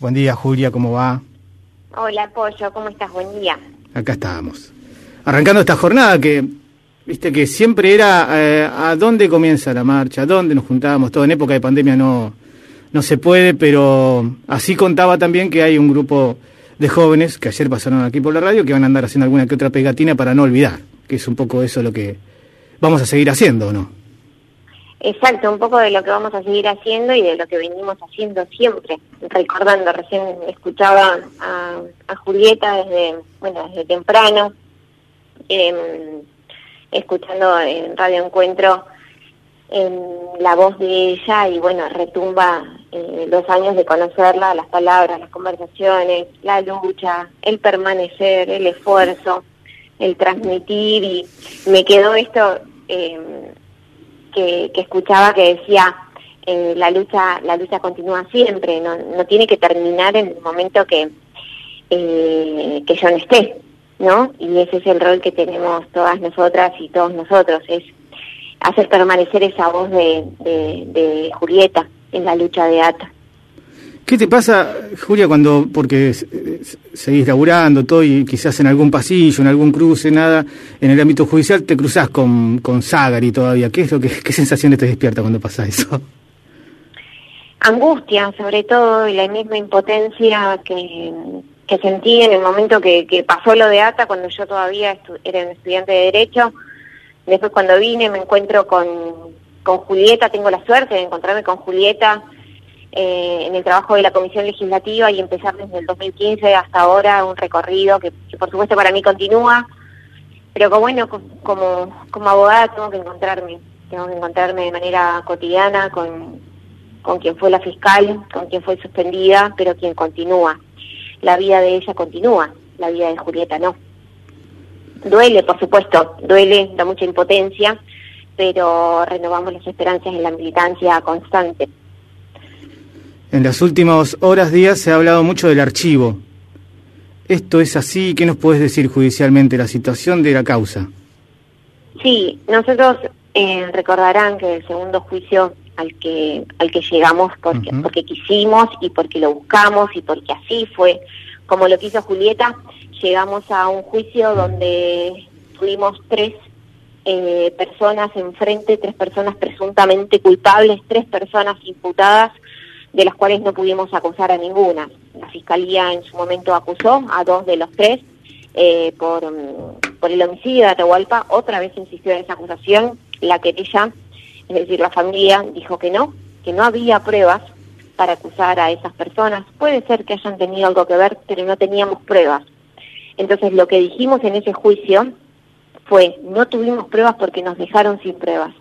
Buen día, Julia, ¿cómo va? Hola, Pollo, ¿cómo estás? Buen día. Acá estamos. Arrancando esta jornada que, viste, que siempre era eh, a dónde comienza la marcha, a dónde nos juntábamos. Todo en época de pandemia no, no se puede, pero así contaba también que hay un grupo de jóvenes que ayer pasaron aquí por la radio que van a andar haciendo alguna que otra pegatina para no olvidar, que es un poco eso lo que vamos a seguir haciendo, ¿no? Exacto, un poco de lo que vamos a seguir haciendo y de lo que venimos haciendo siempre. Recordando, recién escuchaba a, Julieta desde, bueno, desde temprano, em, escuchando en Radio Encuentro en la voz de ella y bueno, retumba eh, los años de conocerla, las palabras, las conversaciones, la lucha, el permanecer, el esfuerzo, el transmitir y me quedó esto... Eh, que, escuchaba que decía eh, la lucha la lucha continúa siempre, no, no tiene que terminar en el momento que, eh, que yo no esté, ¿no? Y ese es el rol que tenemos todas nosotras y todos nosotros, es hacer permanecer esa voz de, de Julieta en la lucha de ATA. ¿Qué te pasa, Julia, cuando, porque seguís laburando todo y quizás en algún pasillo, en algún cruce, nada, en el ámbito judicial te cruzás con, con Zagari todavía? ¿Qué es lo que, qué sensaciones te despierta cuando pasa eso? Angustia, sobre todo, y la misma impotencia que, sentí en el momento que, que pasó lo de ATA, cuando yo todavía era un estudiante de Derecho. Después cuando vine me encuentro con, con Julieta, tengo la suerte de encontrarme con Julieta eh, en el trabajo de la Comisión Legislativa y empezar desde el 2015 hasta ahora un recorrido que, por supuesto para mí continúa, pero que bueno, como, como abogada tengo que encontrarme, tengo que encontrarme de manera cotidiana con, con quien fue la fiscal, con quien fue suspendida, pero quien continúa. La vida de ella continúa, la vida de Julieta no. Duele, por supuesto, duele, da mucha impotencia, pero renovamos las esperanzas en la militancia constante. En las últimas horas, días, se ha hablado mucho del archivo. ¿Esto es así? ¿Qué nos puedes decir judicialmente la situación de la causa? Sí, nosotros eh, recordarán que el segundo juicio al que al que llegamos porque, porque quisimos y porque lo buscamos y porque así fue como lo quiso Julieta, llegamos a un juicio donde tuvimos tres eh, personas enfrente, tres personas presuntamente culpables, tres personas imputadas de las cuales no pudimos acusar a ninguna. La Fiscalía en su momento acusó a dos de los tres eh, por, mm, por el homicidio de Atahualpa, otra vez insistió en esa acusación, la querella, es decir, la familia dijo que no, que no había pruebas para acusar a esas personas. Puede ser que hayan tenido algo que ver, pero no teníamos pruebas. Entonces lo que dijimos en ese juicio fue, no tuvimos pruebas porque nos dejaron sin pruebas.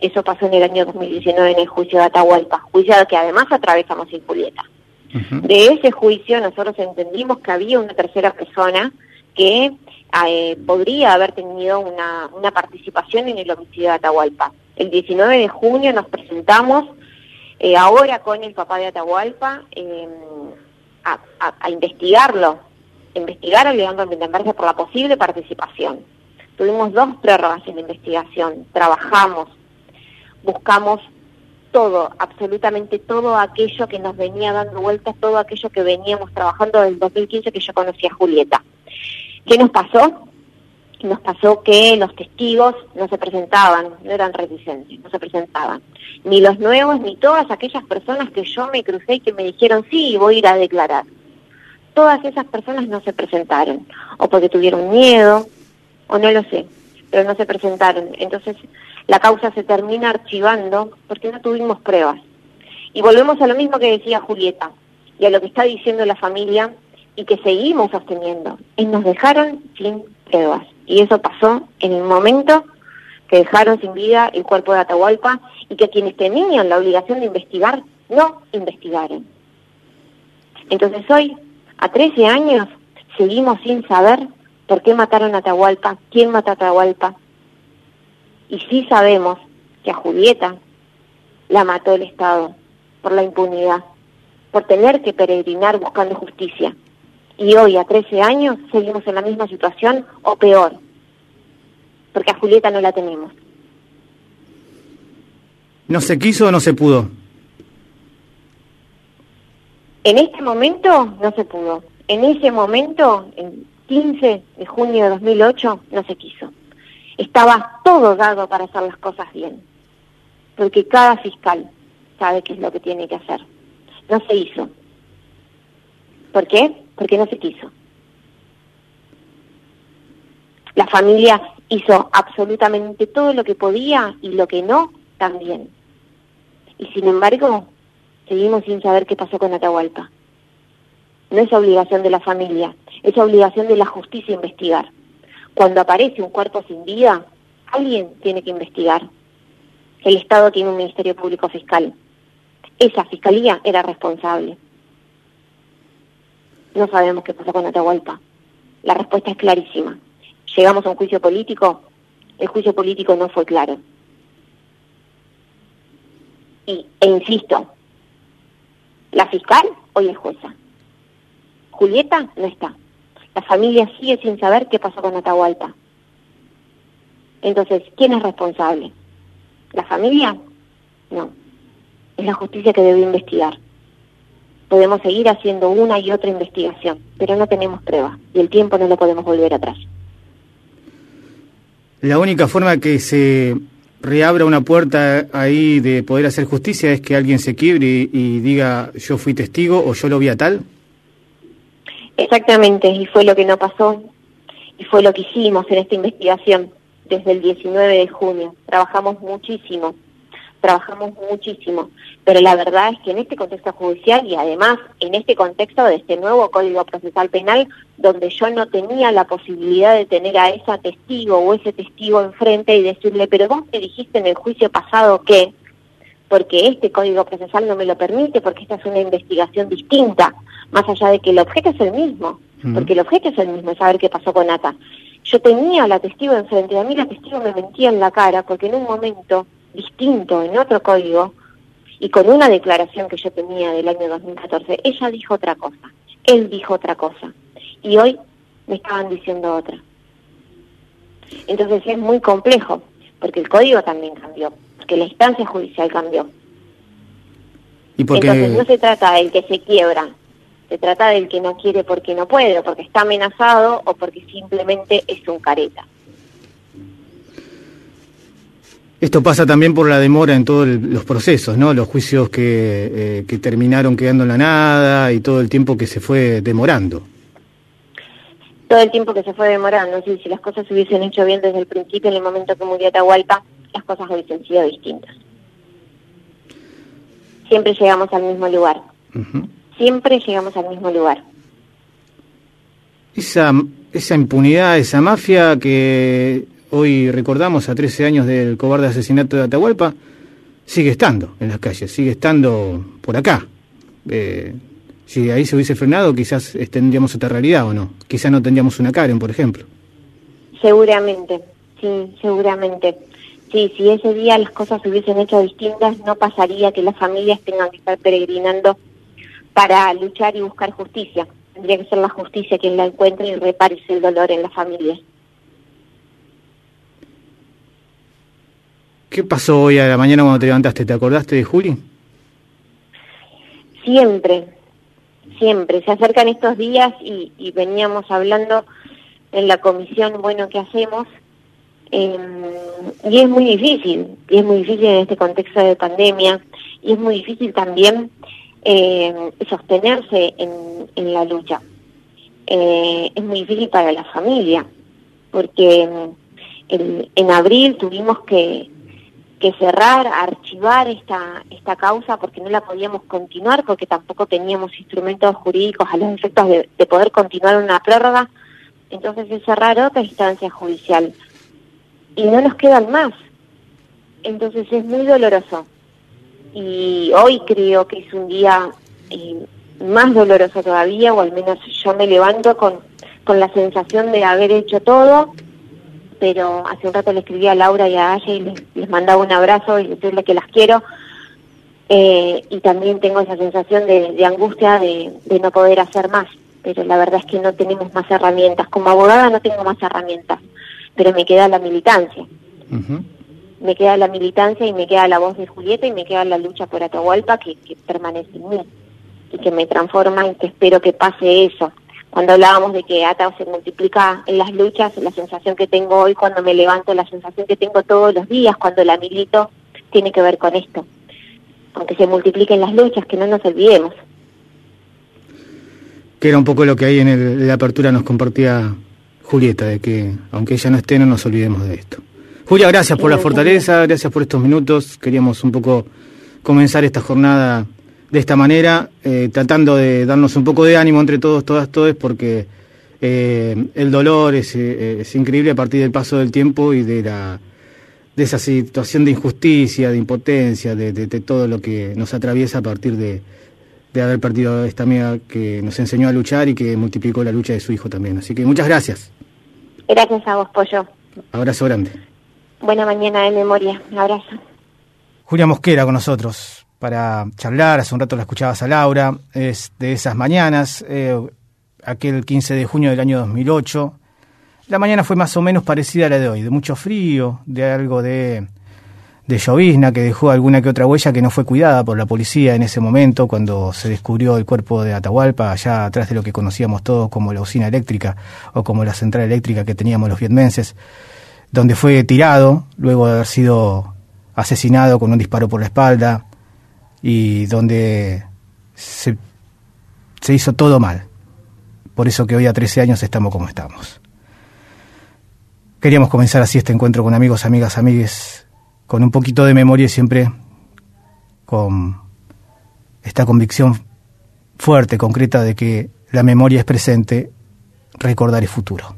Eso pasó en el año 2019 en el juicio de Atahualpa, juicio que además atravesamos sin Julieta. De ese juicio nosotros entendimos que había una tercera persona que eh, podría haber tenido una, una participación en el homicidio de Atahualpa. El 19 de junio nos presentamos eh, ahora con el papá de Atahualpa em, a, a, investigarlo, investigar a Leandro Mendenberger por la posible participación. Tuvimos dos prórrogas en la investigación, trabajamos, buscamos todo, absolutamente todo aquello que nos venía dando vueltas, todo aquello que veníamos trabajando desde el 2015 que yo conocía a Julieta. ¿Qué nos pasó? Nos pasó que los testigos no se presentaban, no eran reticentes, no se presentaban. Ni los nuevos, ni todas aquellas personas que yo me crucé y que me dijeron, sí, voy a ir a declarar. Todas esas personas no se presentaron, o porque tuvieron miedo, o no lo sé, pero no se presentaron. Entonces, la causa se termina archivando porque no tuvimos pruebas. Y volvemos a lo mismo que decía Julieta y a lo que está diciendo la familia y que seguimos sosteniendo. Y nos dejaron sin pruebas. Y eso pasó en el momento que dejaron sin vida el cuerpo de Atahualpa y que quienes tenían la obligación de investigar no investigaron. Entonces hoy, a 13 años, seguimos sin saber por qué mataron a Atahualpa, quién mató a Atahualpa, y sí sabemos que a Julieta la mató el Estado por la impunidad, por tener que peregrinar buscando justicia. Y hoy, a 13 años, seguimos en la misma situación o peor, porque a Julieta no la tenemos. ¿No se quiso o no se pudo? En este momento no se pudo. En ese momento, el 15 de junio de 2008, no se quiso. Estaba todo dado para hacer las cosas bien, porque cada fiscal sabe qué es lo que tiene que hacer. No se hizo. ¿Por qué? Porque no se quiso. La familia hizo absolutamente todo lo que podía y lo que no, también. Y sin embargo, seguimos sin saber qué pasó con Atahualpa. No es obligación de la familia, es obligación de la justicia investigar. Cuando aparece un cuerpo sin vida, alguien tiene que investigar. El Estado tiene un Ministerio Público Fiscal. Esa fiscalía era responsable. No sabemos qué pasó con Atahualpa. La respuesta es clarísima. Llegamos a un juicio político. El juicio político no fue claro. Y, e insisto, la fiscal hoy es jueza. Julieta no está. La familia sigue sin saber qué pasó con Atahualpa. Entonces, ¿quién es responsable? ¿La familia? No. Es la justicia que debe investigar. Podemos seguir haciendo una y otra investigación, pero no tenemos pruebas y el tiempo no lo podemos volver atrás. La única forma que se reabra una puerta ahí de poder hacer justicia es que alguien se quiebre y, diga yo fui testigo o yo lo vi a tal? Exactamente, y fue lo que no pasó, y fue lo que hicimos en esta investigación desde el 19 de junio. Trabajamos muchísimo trabajamos muchísimo, pero la verdad es que en este contexto judicial y además en este contexto de este nuevo Código Procesal Penal, donde yo no tenía la posibilidad de tener a esa testigo o ese testigo enfrente y decirle, pero vos te dijiste en el juicio pasado que, porque este Código Procesal no me lo permite, porque esta es una investigación distinta, más allá de que el objeto es el mismo, porque el objeto es el mismo, es saber qué pasó con Ata. Yo tenía a la testigo enfrente, a mí la testigo me mentía en la cara, porque en un momento distinto en otro código y con una declaración que yo tenía del año 2014, ella dijo otra cosa, él dijo otra cosa y hoy me estaban diciendo otra. Entonces es muy complejo, porque el código también cambió, porque la instancia judicial cambió. ¿Y Entonces no se trata del que se quiebra, se trata del que no quiere porque no puede, o porque está amenazado, o porque simplemente es un careta. Esto pasa también por la demora en todos los procesos, ¿no? Los juicios que, eh, que terminaron quedando en la nada y todo el tiempo que se fue demorando. Todo el tiempo que se fue demorando, sí, si las cosas se hubiesen hecho bien desde el principio, en el momento que murió Atahualpa, las cosas hubiesen sido distintas. Siempre llegamos al mismo lugar. Siempre llegamos al mismo lugar. Esa, esa impunidad, esa mafia que hoy recordamos a 13 años del cobarde asesinato de Atahualpa, sigue estando en las calles, sigue estando por acá. Eh, si ahí se hubiese frenado, quizás tendríamos otra realidad o no. Quizás no tendríamos una Karen, por ejemplo. Seguramente, sí, seguramente. Sí, si ese día las cosas se hubiesen hecho distintas, no pasaría que las familias tengan que estar peregrinando para luchar y buscar justicia. Tendría que ser la justicia quien la encuentre y repare el dolor en las familias. ¿Qué pasó hoy a la mañana cuando te levantaste? ¿Te acordaste de Juli? Siempre, siempre. Se acercan estos días y, veníamos hablando en la comisión, bueno, ¿qué hacemos? Em, y es muy difícil, y es muy difícil en este contexto de pandemia, y es muy difícil también em, sostenerse en, en, la lucha. Eh, es muy difícil para la familia, porque em, en abril tuvimos que, que cerrar, archivar esta, esta causa porque no la podíamos continuar, porque tampoco teníamos instrumentos jurídicos a los efectos de, poder continuar una prórroga. Entonces es cerrar otra instancia judicial. Y no nos quedan más. Entonces es muy doloroso. Y hoy creo que es un día eh, más doloroso todavía, o al menos yo me levanto con, con la sensación de haber hecho todo pero hace un rato le escribí a Laura y a Aya y les, mandaba un abrazo y decirle que las quiero. Eh, y también tengo esa sensación de, angustia de, no poder hacer más, pero la verdad es que no tenemos más herramientas. Como abogada no tengo más herramientas, pero me queda la militancia. Me queda la militancia y me queda la voz de Julieta y me queda la lucha por Atahualpa que, que permanece en mí. y que me transforma y que espero que pase eso. Cuando hablábamos de que ATA se multiplica en las luchas, la sensación que tengo hoy cuando me levanto, la sensación que tengo todos los días cuando la milito, tiene que ver con esto. Aunque se multipliquen las luchas, que no nos olvidemos. Que era un poco lo que ahí en, el, la apertura nos compartía Julieta, de que aunque ella no esté, no nos olvidemos de esto. Julia, gracias por la fortaleza, gracias por estos minutos. Queríamos un poco comenzar esta jornada de esta manera, eh, tratando de darnos un poco de ánimo entre todos, todas, todos, porque eh, el dolor es, eh, es, increíble a partir del paso del tiempo y de la de esa situación de injusticia, de impotencia, de, de, de todo lo que nos atraviesa a partir de, de haber perdido a esta amiga que nos enseñó a luchar y que multiplicó la lucha de su hijo también. Así que muchas gracias. Gracias a vos, Pollo. Abrazo grande. Buena mañana de memoria. Un abrazo. Julia Mosquera con nosotros para charlar. Hace un rato la escuchabas a Laura. Es de esas mañanas, eh, aquel 15 de junio del año 2008. La mañana fue más o menos parecida a la de hoy, de mucho frío, de algo de, de llovizna que dejó alguna que otra huella que no fue cuidada por la policía en ese momento cuando se descubrió el cuerpo de Atahualpa, allá atrás de lo que conocíamos todos como la usina eléctrica o como la central eléctrica que teníamos los vietmenses, donde fue tirado luego de haber sido asesinado con un disparo por la espalda, y donde se, se hizo todo mal. Por eso que hoy a 13 años estamos como estamos. Queríamos comenzar así este encuentro con amigos, amigas, amigues, con un poquito de memoria y siempre con esta convicción fuerte, concreta de que la memoria es presente, recordar es futuro.